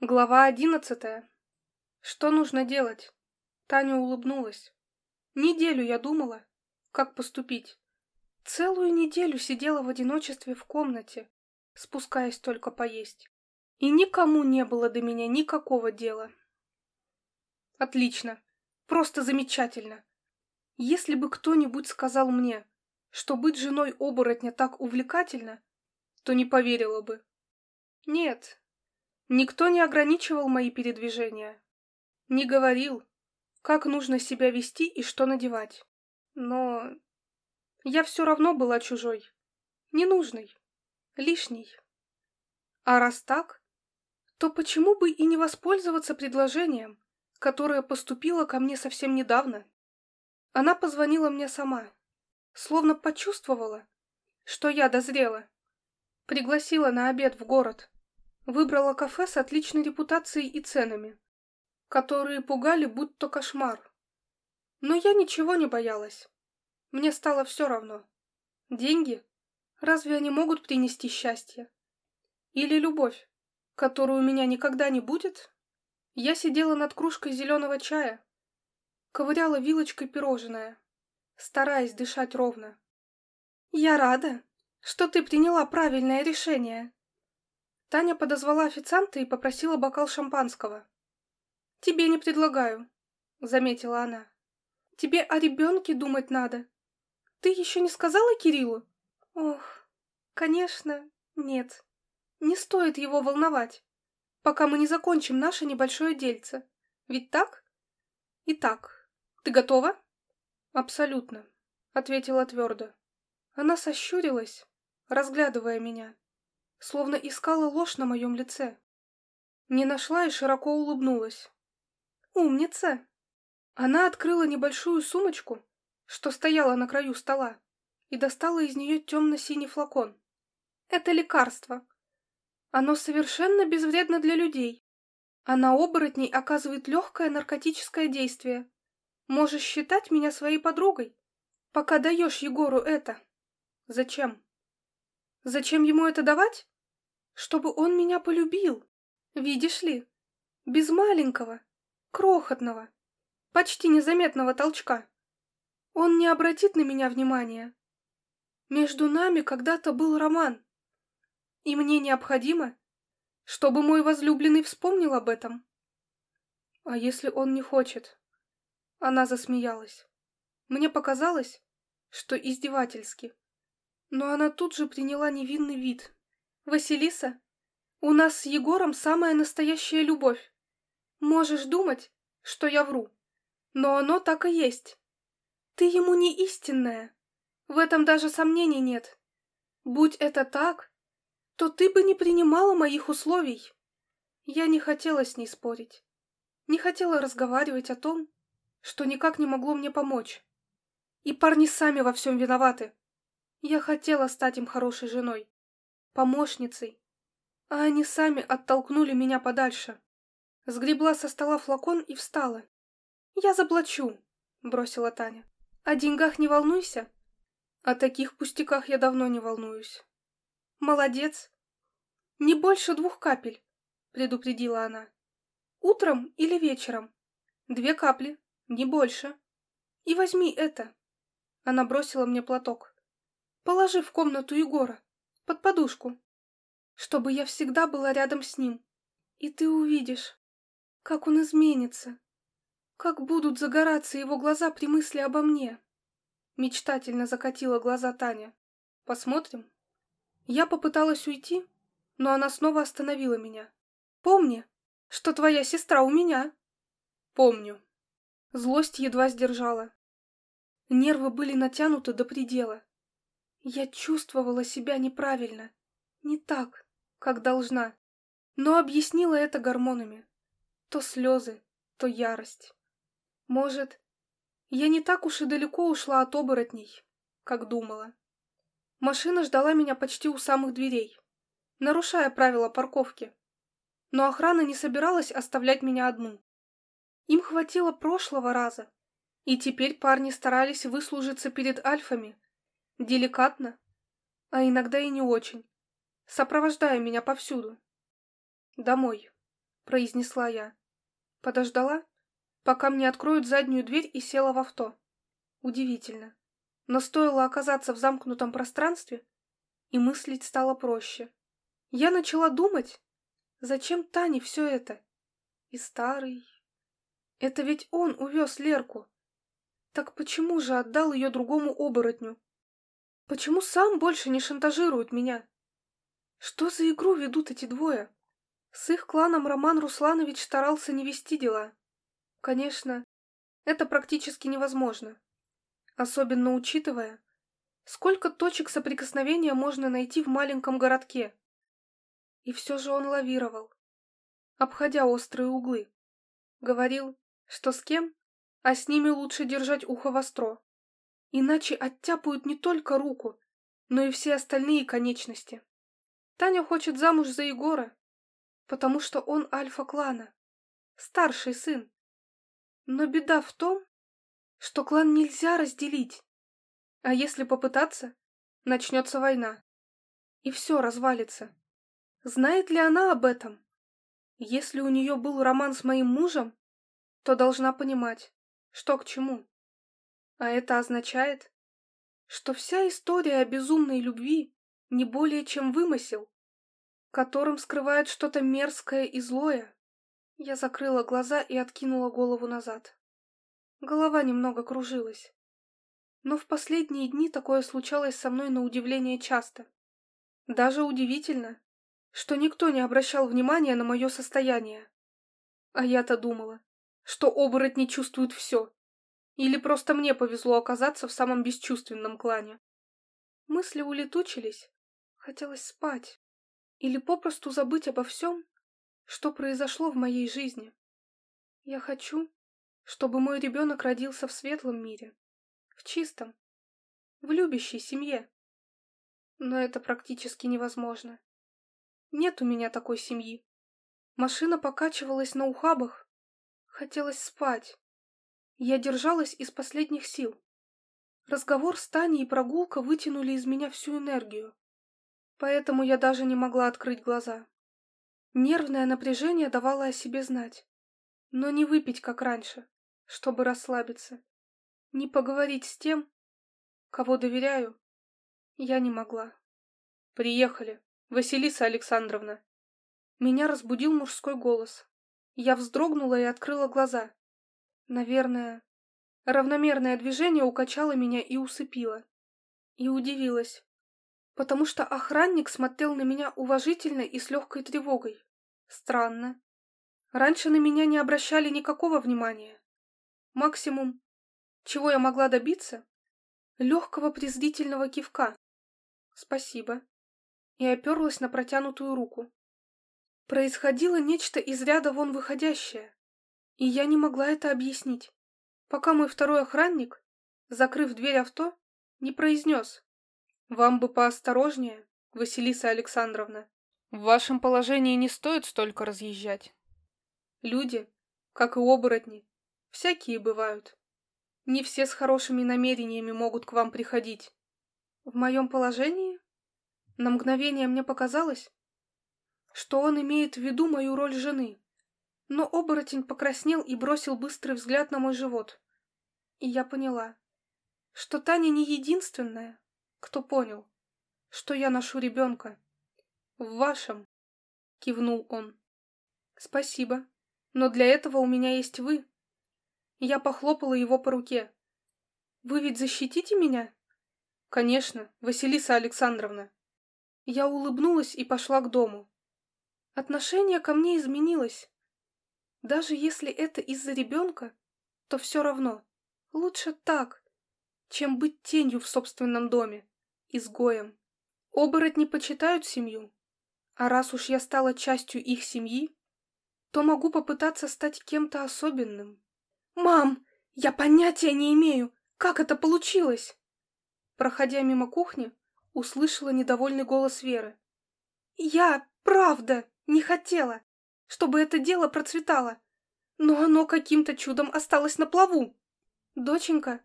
Глава одиннадцатая. Что нужно делать? Таня улыбнулась. Неделю я думала, как поступить. Целую неделю сидела в одиночестве в комнате, спускаясь только поесть. И никому не было до меня никакого дела. Отлично. Просто замечательно. Если бы кто-нибудь сказал мне, что быть женой оборотня так увлекательно, то не поверила бы. Нет, Никто не ограничивал мои передвижения, не говорил, как нужно себя вести и что надевать. Но я все равно была чужой, ненужной, лишней. А раз так, то почему бы и не воспользоваться предложением, которое поступило ко мне совсем недавно? Она позвонила мне сама, словно почувствовала, что я дозрела. Пригласила на обед в город. Выбрала кафе с отличной репутацией и ценами, которые пугали будто кошмар. Но я ничего не боялась. Мне стало все равно. Деньги? Разве они могут принести счастье? Или любовь, которую у меня никогда не будет? Я сидела над кружкой зеленого чая, ковыряла вилочкой пирожное, стараясь дышать ровно. «Я рада, что ты приняла правильное решение», Таня подозвала официанта и попросила бокал шампанского. «Тебе не предлагаю», — заметила она. «Тебе о ребенке думать надо. Ты еще не сказала Кириллу?» «Ох, конечно, нет. Не стоит его волновать, пока мы не закончим наше небольшое дельце. Ведь так? Итак, ты готова?» «Абсолютно», — ответила твердо. Она сощурилась, разглядывая меня словно искала ложь на моем лице. Не нашла и широко улыбнулась. «Умница!» Она открыла небольшую сумочку, что стояла на краю стола, и достала из нее темно-синий флакон. «Это лекарство. Оно совершенно безвредно для людей, а на оборотней оказывает легкое наркотическое действие. Можешь считать меня своей подругой, пока даешь Егору это». «Зачем?» «Зачем ему это давать?» чтобы он меня полюбил. Видишь ли, без маленького, крохотного, почти незаметного толчка. Он не обратит на меня внимания. Между нами когда-то был роман, и мне необходимо, чтобы мой возлюбленный вспомнил об этом. А если он не хочет? Она засмеялась. Мне показалось, что издевательски. Но она тут же приняла невинный вид, Василиса, у нас с Егором самая настоящая любовь. Можешь думать, что я вру, но оно так и есть. Ты ему не истинная, в этом даже сомнений нет. Будь это так, то ты бы не принимала моих условий. Я не хотела с ней спорить, не хотела разговаривать о том, что никак не могло мне помочь. И парни сами во всем виноваты. Я хотела стать им хорошей женой помощницей, а они сами оттолкнули меня подальше. Сгребла со стола флакон и встала. «Я заплачу», — бросила Таня. «О деньгах не волнуйся». «О таких пустяках я давно не волнуюсь». «Молодец». «Не больше двух капель», — предупредила она. «Утром или вечером. Две капли, не больше. И возьми это». Она бросила мне платок. «Положи в комнату Егора под подушку, чтобы я всегда была рядом с ним. И ты увидишь, как он изменится, как будут загораться его глаза при мысли обо мне. Мечтательно закатила глаза Таня. Посмотрим. Я попыталась уйти, но она снова остановила меня. Помни, что твоя сестра у меня. Помню. Злость едва сдержала. Нервы были натянуты до предела. Я чувствовала себя неправильно, не так, как должна, но объяснила это гормонами. То слезы, то ярость. Может, я не так уж и далеко ушла от оборотней, как думала. Машина ждала меня почти у самых дверей, нарушая правила парковки. Но охрана не собиралась оставлять меня одну. Им хватило прошлого раза, и теперь парни старались выслужиться перед альфами, Деликатно, а иногда и не очень, сопровождая меня повсюду. Домой. произнесла я. Подождала, пока мне откроют заднюю дверь и села в авто. Удивительно. Но стоило оказаться в замкнутом пространстве, и мыслить стало проще. Я начала думать, зачем Тане все это? И старый... Это ведь он увез Лерку. Так почему же отдал ее другому оборотню? Почему сам больше не шантажирует меня? Что за игру ведут эти двое? С их кланом Роман Русланович старался не вести дела. Конечно, это практически невозможно. Особенно учитывая, сколько точек соприкосновения можно найти в маленьком городке. И все же он лавировал, обходя острые углы. Говорил, что с кем, а с ними лучше держать ухо востро. Иначе оттяпают не только руку, но и все остальные конечности. Таня хочет замуж за Егора, потому что он альфа клана, старший сын. Но беда в том, что клан нельзя разделить. А если попытаться, начнется война. И все развалится. Знает ли она об этом? Если у нее был роман с моим мужем, то должна понимать, что к чему. А это означает, что вся история о безумной любви не более чем вымысел, которым скрывает что-то мерзкое и злое. Я закрыла глаза и откинула голову назад. Голова немного кружилась. Но в последние дни такое случалось со мной на удивление часто. Даже удивительно, что никто не обращал внимания на мое состояние. А я-то думала, что оборотни чувствуют все. Или просто мне повезло оказаться в самом бесчувственном клане. Мысли улетучились. Хотелось спать. Или попросту забыть обо всем, что произошло в моей жизни. Я хочу, чтобы мой ребенок родился в светлом мире, в чистом, в любящей семье. Но это практически невозможно. Нет у меня такой семьи. Машина покачивалась на ухабах, Хотелось спать. Я держалась из последних сил. Разговор с Таней и прогулка вытянули из меня всю энергию. Поэтому я даже не могла открыть глаза. Нервное напряжение давало о себе знать. Но не выпить, как раньше, чтобы расслабиться. Не поговорить с тем, кого доверяю, я не могла. «Приехали, Василиса Александровна!» Меня разбудил мужской голос. Я вздрогнула и открыла глаза. Наверное, равномерное движение укачало меня и усыпило. И удивилась, потому что охранник смотрел на меня уважительно и с легкой тревогой. Странно. Раньше на меня не обращали никакого внимания. Максимум, чего я могла добиться, легкого презрительного кивка. Спасибо. И оперлась на протянутую руку. Происходило нечто из ряда вон выходящее, и я не могла это объяснить, пока мой второй охранник, закрыв дверь авто, не произнес «Вам бы поосторожнее, Василиса Александровна. В вашем положении не стоит столько разъезжать. Люди, как и оборотни, всякие бывают. Не все с хорошими намерениями могут к вам приходить. В моем положении? На мгновение мне показалось, что он имеет в виду мою роль жены. Но оборотень покраснел и бросил быстрый взгляд на мой живот. И я поняла, что Таня не единственная, кто понял, что я ношу ребенка. В вашем, кивнул он. Спасибо, но для этого у меня есть вы. Я похлопала его по руке. Вы ведь защитите меня? Конечно, Василиса Александровна. Я улыбнулась и пошла к дому. Отношение ко мне изменилось. Даже если это из-за ребенка, то все равно. Лучше так, чем быть тенью в собственном доме, изгоем. Оборотни почитают семью, а раз уж я стала частью их семьи, то могу попытаться стать кем-то особенным. «Мам, я понятия не имею, как это получилось!» Проходя мимо кухни, услышала недовольный голос Веры. «Я, правда, не хотела, чтобы это дело процветало, но оно каким-то чудом осталось на плаву. Доченька,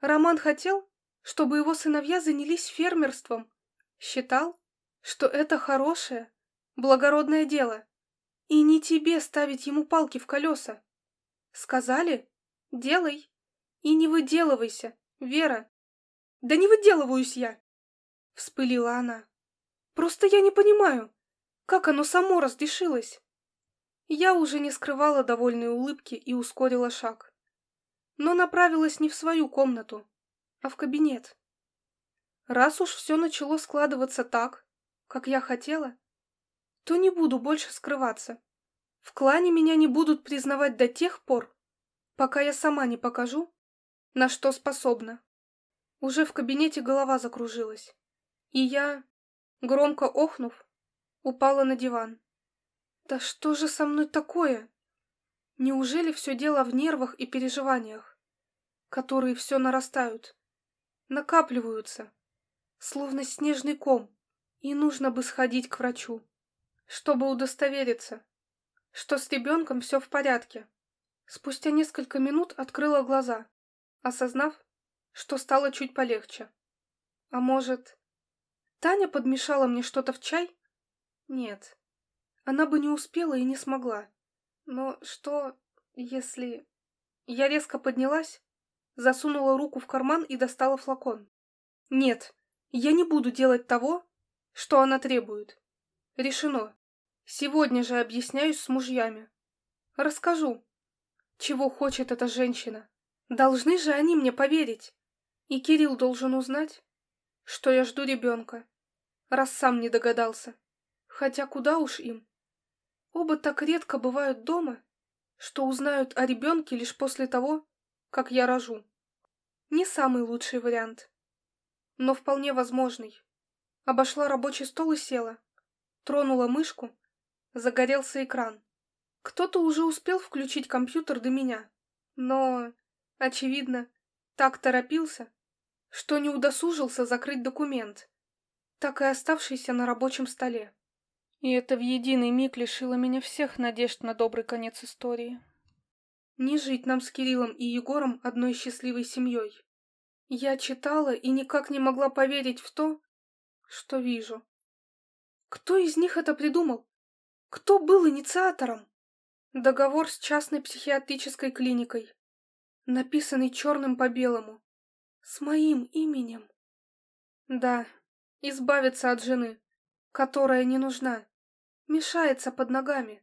Роман хотел, чтобы его сыновья занялись фермерством. Считал, что это хорошее, благородное дело. И не тебе ставить ему палки в колеса. Сказали? Делай. И не выделывайся, Вера. Да не выделываюсь я, вспылила она. Просто я не понимаю, как оно само разрешилось. Я уже не скрывала довольной улыбки и ускорила шаг. Но направилась не в свою комнату, а в кабинет. Раз уж все начало складываться так, как я хотела, то не буду больше скрываться. В клане меня не будут признавать до тех пор, пока я сама не покажу, на что способна. Уже в кабинете голова закружилась, и я, громко охнув, упала на диван. Да что же со мной такое? Неужели все дело в нервах и переживаниях, которые все нарастают, накапливаются, словно снежный ком, и нужно бы сходить к врачу, чтобы удостовериться, что с ребенком все в порядке. Спустя несколько минут открыла глаза, осознав, что стало чуть полегче. А может, Таня подмешала мне что-то в чай? Нет, она бы не успела и не смогла. Но что, если... Я резко поднялась, засунула руку в карман и достала флакон. Нет, я не буду делать того, что она требует. Решено. Сегодня же объясняюсь с мужьями. Расскажу, чего хочет эта женщина. Должны же они мне поверить. И Кирилл должен узнать, что я жду ребенка, раз сам не догадался. Хотя куда уж им. Оба так редко бывают дома, что узнают о ребенке лишь после того, как я рожу. Не самый лучший вариант, но вполне возможный. Обошла рабочий стол и села. Тронула мышку, загорелся экран. Кто-то уже успел включить компьютер до меня, но, очевидно, так торопился, что не удосужился закрыть документ, так и оставшийся на рабочем столе. И это в единый миг лишило меня всех надежд на добрый конец истории. Не жить нам с Кириллом и Егором одной счастливой семьей. Я читала и никак не могла поверить в то, что вижу. Кто из них это придумал? Кто был инициатором? Договор с частной психиатрической клиникой, написанный черным по белому, с моим именем. Да, избавиться от жены, которая не нужна мешается под ногами,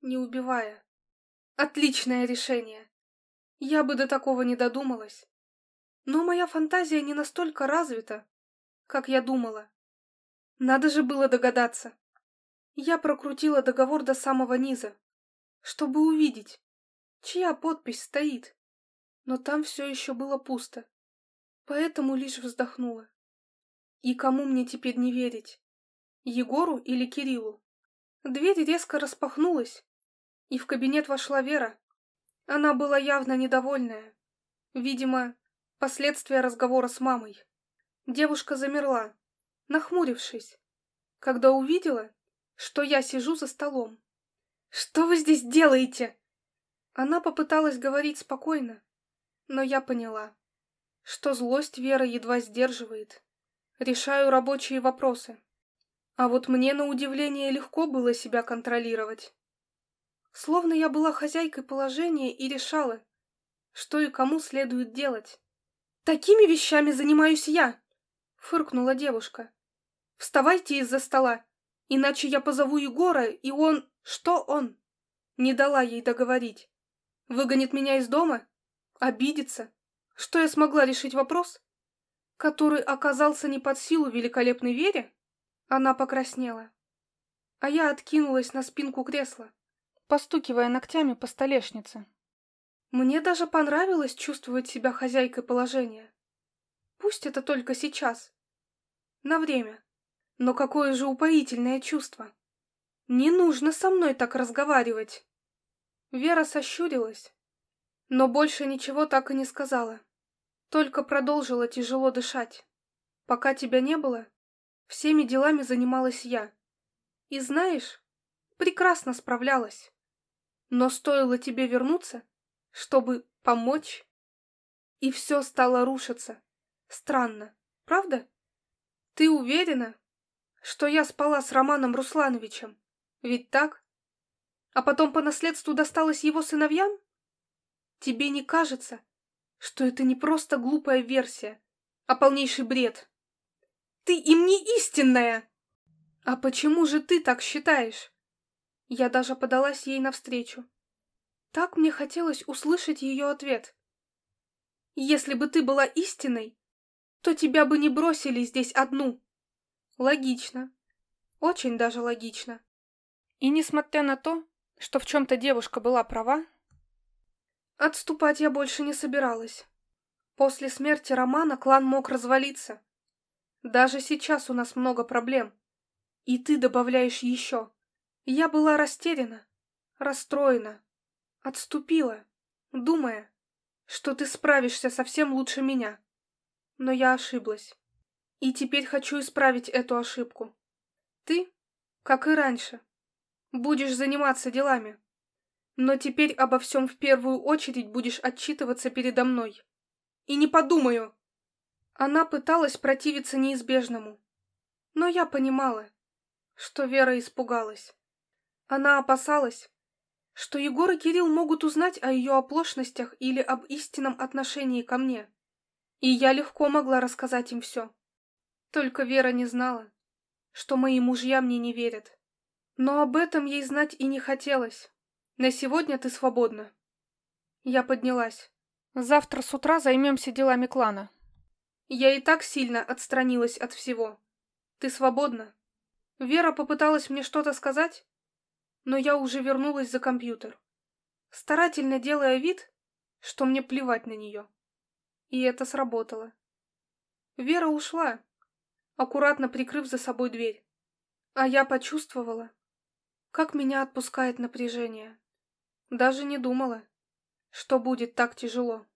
не убивая. Отличное решение. Я бы до такого не додумалась. Но моя фантазия не настолько развита, как я думала. Надо же было догадаться. Я прокрутила договор до самого низа, чтобы увидеть, чья подпись стоит. Но там все еще было пусто, поэтому лишь вздохнула. И кому мне теперь не верить? Егору или Кириллу? Дверь резко распахнулась, и в кабинет вошла Вера. Она была явно недовольная. Видимо, последствия разговора с мамой. Девушка замерла, нахмурившись, когда увидела, что я сижу за столом. «Что вы здесь делаете?» Она попыталась говорить спокойно, но я поняла, что злость Вера едва сдерживает. Решаю рабочие вопросы. А вот мне, на удивление, легко было себя контролировать. Словно я была хозяйкой положения и решала, что и кому следует делать. «Такими вещами занимаюсь я!» — фыркнула девушка. «Вставайте из-за стола, иначе я позову Егора, и он... Что он?» Не дала ей договорить. «Выгонит меня из дома? Обидится? Что я смогла решить вопрос, который оказался не под силу великолепной Вере?» Она покраснела, а я откинулась на спинку кресла, постукивая ногтями по столешнице. Мне даже понравилось чувствовать себя хозяйкой положения. Пусть это только сейчас, на время, но какое же упоительное чувство. Не нужно со мной так разговаривать. Вера сощурилась, но больше ничего так и не сказала, только продолжила тяжело дышать. Пока тебя не было, Всеми делами занималась я. И знаешь, прекрасно справлялась. Но стоило тебе вернуться, чтобы помочь, и все стало рушиться. Странно, правда? Ты уверена, что я спала с Романом Руслановичем? Ведь так? а потом по наследству досталось его сыновьям? Тебе не кажется, что это не просто глупая версия, а полнейший бред? Ты им не истинная! А почему же ты так считаешь? Я даже подалась ей навстречу. Так мне хотелось услышать ее ответ. Если бы ты была истиной, то тебя бы не бросили здесь одну. Логично. Очень даже логично. И несмотря на то, что в чем-то девушка была права, отступать я больше не собиралась. После смерти Романа клан мог развалиться. Даже сейчас у нас много проблем. И ты добавляешь еще. Я была растеряна, расстроена, отступила, думая, что ты справишься совсем лучше меня. Но я ошиблась. И теперь хочу исправить эту ошибку. Ты, как и раньше, будешь заниматься делами. Но теперь обо всем в первую очередь будешь отчитываться передо мной. И не подумаю. Она пыталась противиться неизбежному. Но я понимала, что Вера испугалась. Она опасалась, что Егор и Кирилл могут узнать о ее оплошностях или об истинном отношении ко мне. И я легко могла рассказать им все. Только Вера не знала, что мои мужья мне не верят. Но об этом ей знать и не хотелось. На сегодня ты свободна. Я поднялась. Завтра с утра займемся делами клана. Я и так сильно отстранилась от всего. Ты свободна. Вера попыталась мне что-то сказать, но я уже вернулась за компьютер, старательно делая вид, что мне плевать на нее. И это сработало. Вера ушла, аккуратно прикрыв за собой дверь. А я почувствовала, как меня отпускает напряжение. Даже не думала, что будет так тяжело.